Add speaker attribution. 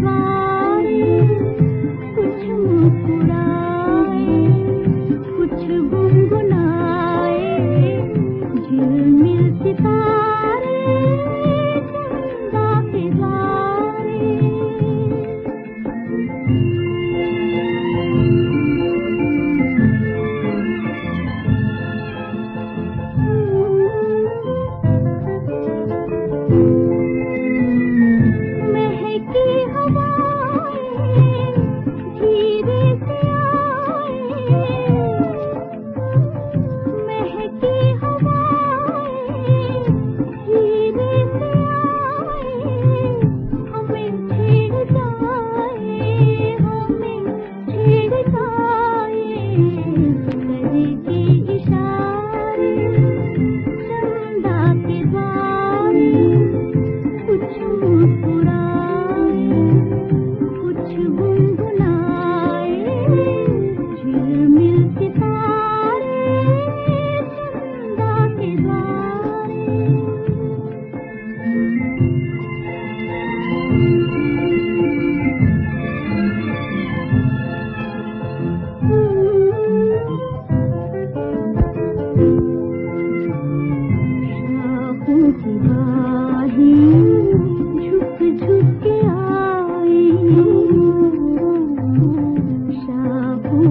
Speaker 1: smile. Guna